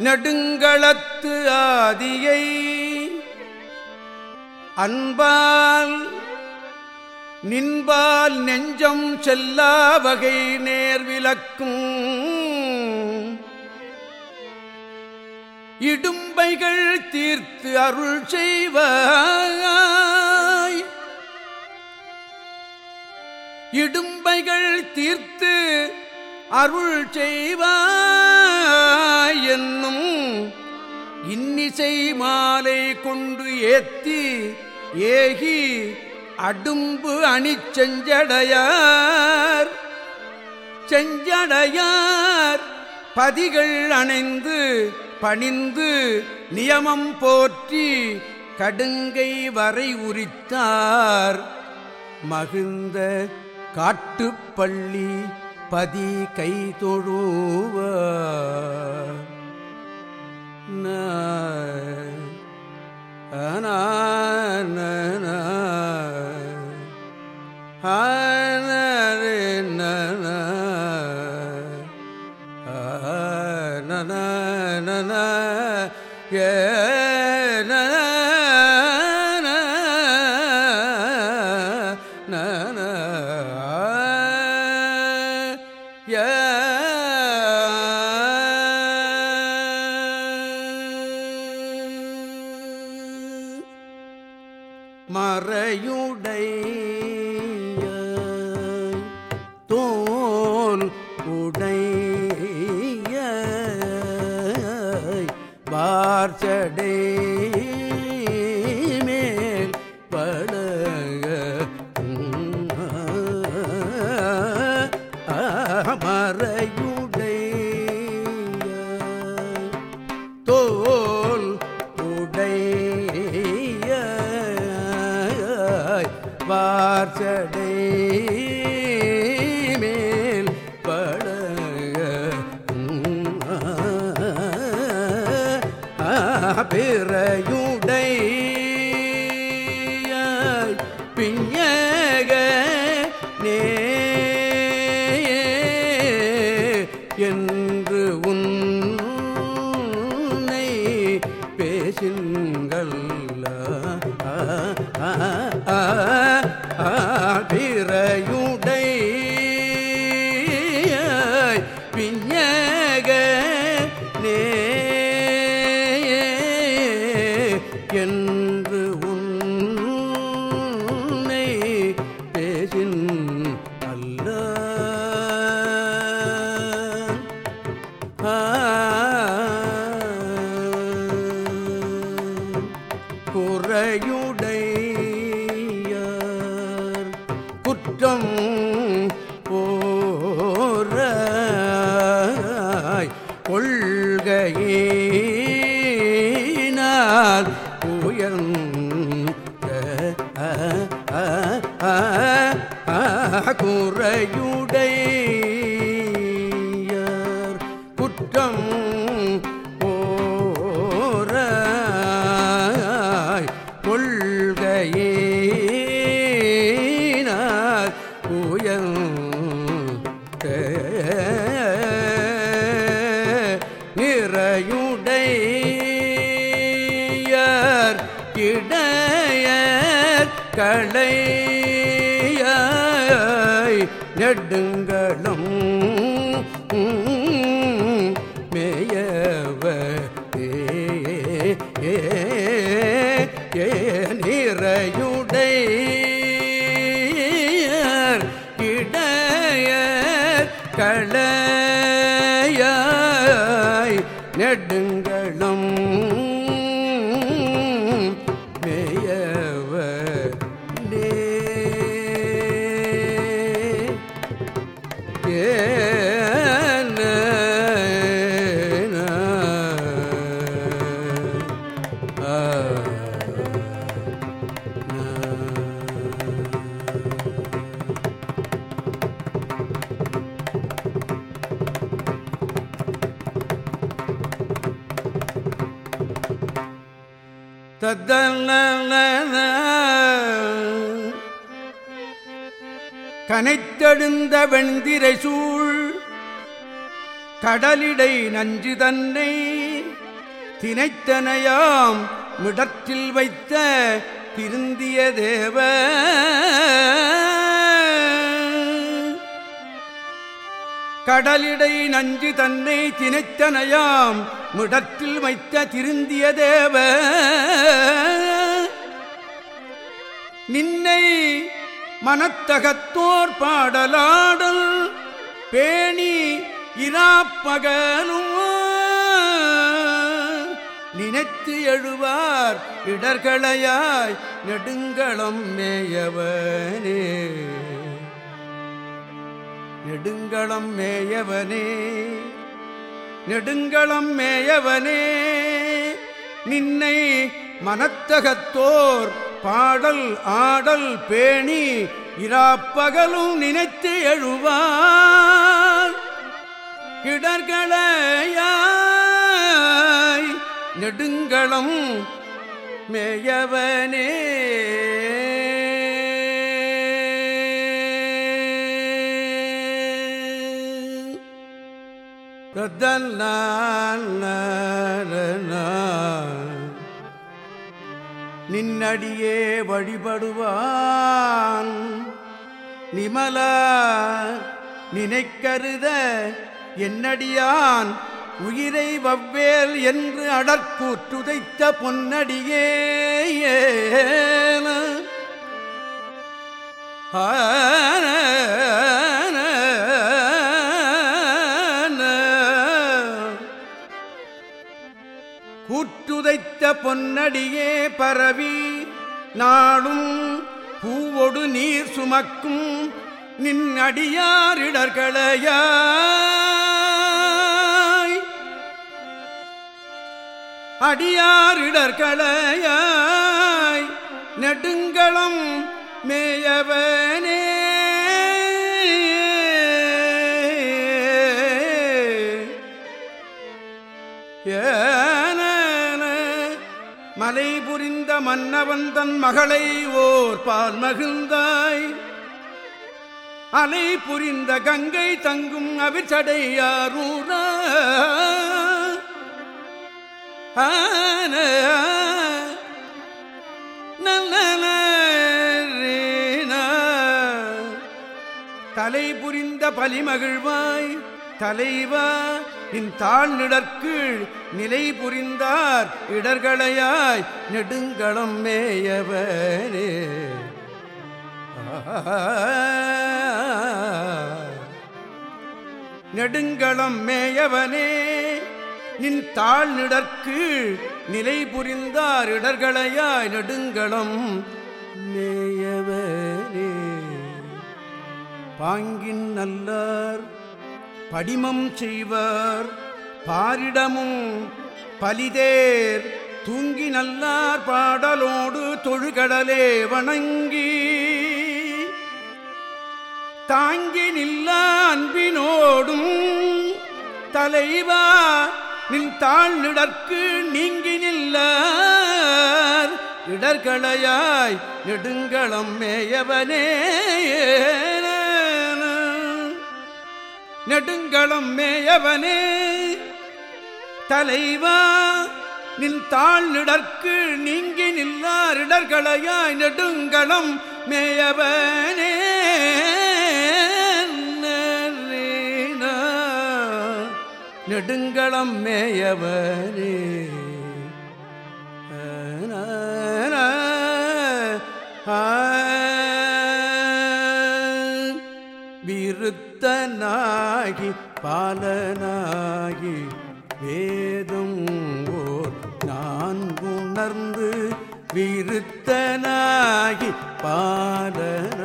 நடுங்களத்து ஆதியை அன்பால் நின்பால் நெஞ்சம் செல்லா வகை நேர்விலக்கும் இடும்பைகள் தீர்த்து அருள் செய்வாய் இடும்பைகள் தீர்த்து அருள் செய்வாய் என்னும் இன்னிசை மாலை கொண்டு ஏத்தி ஏகி அடும்பு அணி செஞ்சடையார். செஞ்சடையார். பதிகள் அணைந்து பணிந்து நியமம் போற்றி கடுங்கை வரை உரித்தார். மகிழ்ந்த காட்டுப்பள்ளி பதி கை தொழுவார் மறையுடை மறையுடை என்று கனைத்தெழுந்த வெண்திரை சூழ் கடலிடை நஞ்சு தன்னை தினைத்தனையாம் மிடற்றில் வைத்த திருந்திய தேவ கடலிடை நஞ்சு தன்னை தினைத்தனையாம் மிடற்றில் வைத்த திருந்திய தேவ. நின்னை மனத்தகத்தோர் பாடலாடல் பேணி இராப்பகலும். நினைத்து எழுவார் இடர்களையாய் நெடுங்களம் மேயவனே நெடுங்களம் மேயவனே நெடுங்களம் மேயவனே நின்னை மனத்தகத்தோர் பாடல் ஆடல் பேணி இராப்பகலும் நினைத்து எழுவார் இடர்களையாய் நெடுங்களம் மேயவனே. நின்னடியே வழிபடுவான். நிமல நினைக்கருத என்னடியான். உயிரை வவ்வேல் என்று அடற்கூற்றுதைத்த பொன்னடியே கூற்றுதைத்த பொன்னடியே பரவி நாடும் பூவோடு நீர் சுமக்கும் நின் அடியாரிடர்களையாய் அடியாரிடர்களையாய் நெடுங்களம் மேயவனே மன்னவன் தன் மகளை ஓர் பால் மகிழ்ந்தாய். அலை புரிந்த கங்கை தங்கும் அவிச்சடையாரூர தலை புரிந்த பலிமகிழ்வாய் தலைவா இன் தாழ் நிடற்கீழ் நிலை புரிந்தார் இடர்களையாய் நெடுங்களம் மேயவனே நெடுங்களம் மேயவனே நின் தாழ் நிடற்கீழ் நிலை புரிந்தார் இடர்களையாய் நெடுங்களம் மேயவனே பாங்கின் நல்லார் படிமம் செய்வர். பாரிடமும் பலிதேர். தூங்கி நல்லார் பாடலோடு தொழுகடலே வணங்கி. தாங்கி நில்ல அன்பினோடும் தலைவா நின் தாழ் நிடற்கு நீங்கி நில்ல இடர்களையாய் நெடுங்களம் மேயவனே நெடுங்களம் மேயவனே தலைவா நின் தாழ் நிடற்கு நீங்கி நில்லாரிடர்களையாய் நெடுங்களம் மேயவனே. நெடுங்களம் மேயவரே. ஆ விருத்தனாகி பாலனாகி வேதம் ஓர் நான் உணர்ந்து விருத்தனாகி பாலன்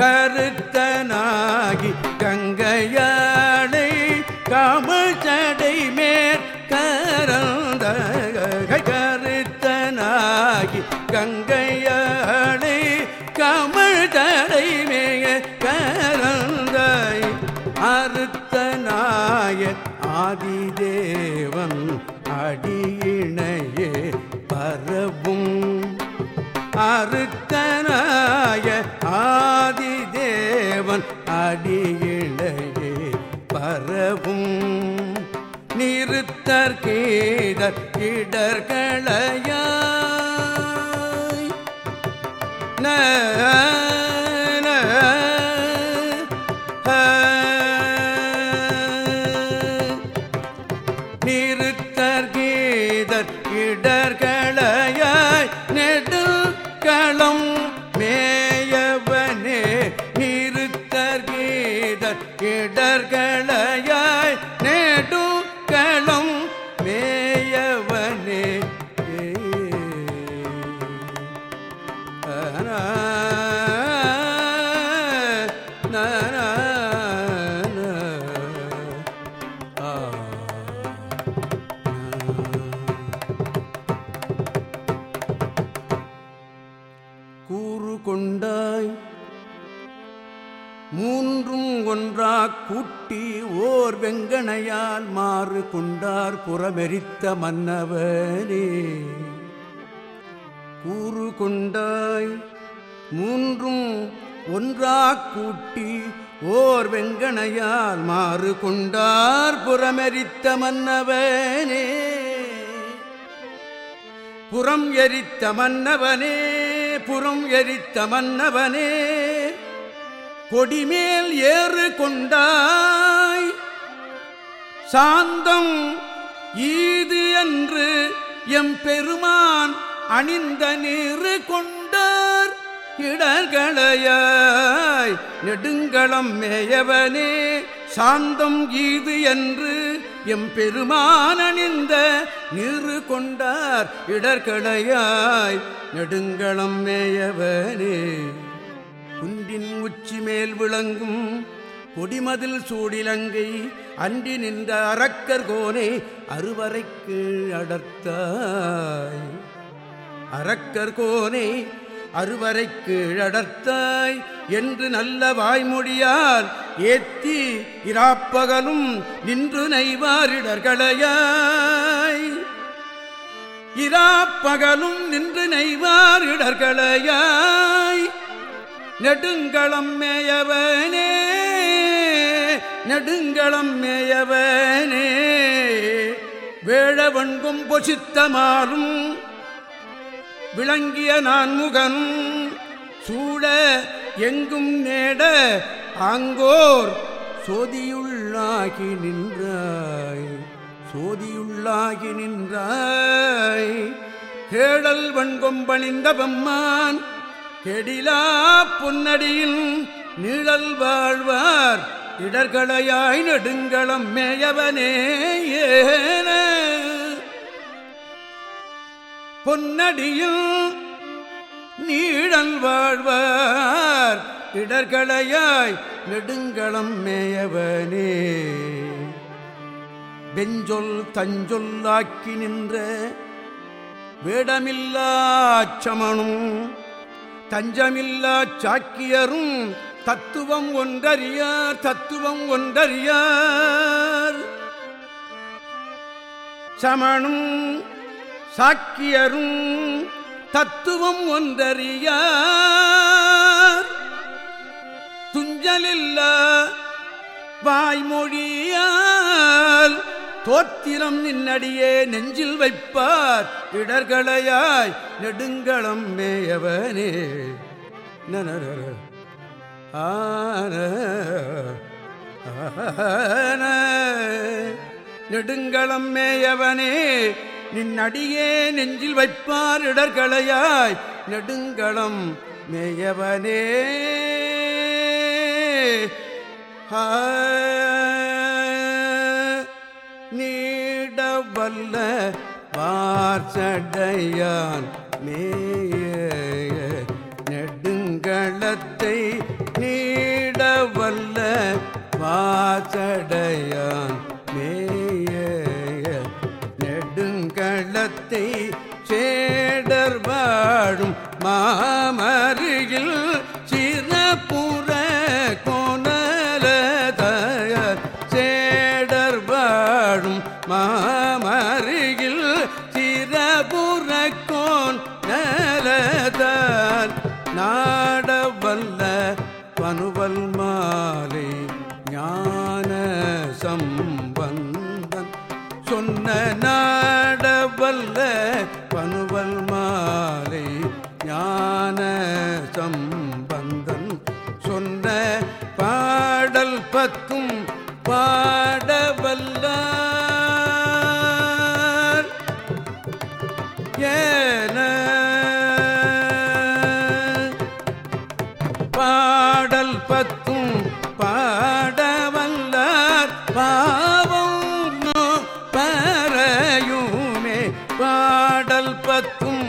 கருத்தனாகி கங்கையாளை இடர் இடர்களையாய் ந ந ஹ. நிறுத்தற்கீதர் இடர்களையாய் நெடுக்களம் மேயவனே நிறுத்தற்கீதர் இடர்களையாய் மூன்றும் ஒன்றா கூட்டி ஓர் வெங்கனையால் மாறு கொண்டார் புறமெரித்த மன்னவனே கூறு கொண்டாய் மூன்றும் ஒன்றா கூட்டி ஓர் வெங்கனையால் மாறு கொண்டார் புறமெரித்த மன்னவனே. புறம் எரித்த மன்னவனே புறம் எரித்த மன்னவனே. கொடிமேல் ஏறு கொண்டாய். சாந்தம் ஈது என்று எம் பெருமான் அணிந்த நீரு கொண்டார். இடர்களையாய் நெடுங்களம் மேயவனே சாந்தம் ஈது என்று எம் பெருமான் அணிந்த நீரு கொண்டார். இடர்களையாய் நெடுங்களம் மேயவனே. குன்றின் உச்சி மேல் விளங்கும் கொடிமதில் சூடிலங்கை அண்டி நின்ற அரக்கர் கோனை அறுவரைக்கு அடர்த்தாய். அரக்கர் கோனை அறுவரைக்கு அடர்த்தாய் என்று நல்ல வாய்மொழியால் ஏத்தி இராப்பகலும் நின்று நெய்வாரிடர்களையாய். இராப்பகலும் நின்று நெய்வாரிடர்களையாய். நெடுங்களம் மேயவனே நெடுங்களம் மேயவனே. வேழவன்கும் பொசித்தமாலும் விளங்கிய நான் முகன் சூழ எங்கும் நேட ஆங்கோர் சோதியுள்ளாகி நின்றாய் சோதியுள்ளாகி நின்றாய். கேடல் வன்கொம்பணிந்த பெம்மான் கெடிலா பொன்னடியில் நிழல் வாழ்வார். இடர்களையாய் நெடுங்களம் மேயவனே ஏன. பொன்னடியில் நீழல் வாழ்வார். இடர்களையாய் நெடுங்களம் மேயவனே. வெஞ்சொல் தஞ்சொல்லாக்கி நின்ற வேடமில்லா சமனும் தஞ்சமில்லா சாக்கியரும் தத்துவம் ஒன்றறியார் தத்துவம் ஒன்றறியார். சமணும் சாக்கியரும் தத்துவம் ஒன்றறியார். துஞ்சலில்லா வாய்மொழியால் தோத்திரம் நின்னடியே நெஞ்சில் வைப்பார். இடர்களையாய் நெடுங்களம் மேயவனே. நனர ஆன நெடுங்களம் மேயவனே நின்னடியே நெஞ்சில் வைப்பார். இடர்களையாய் நெடுங்களம் மேயவனே. ஆ. வல்ல வார்சடையான் மேய நெடுங்களத்தை நீட வல்ல வாசடையான் நல்ல பனுவல் மாலை ஞான சம்பந்தன் சொன்ன பாடல் பத்தும் பாடல் பத்தும்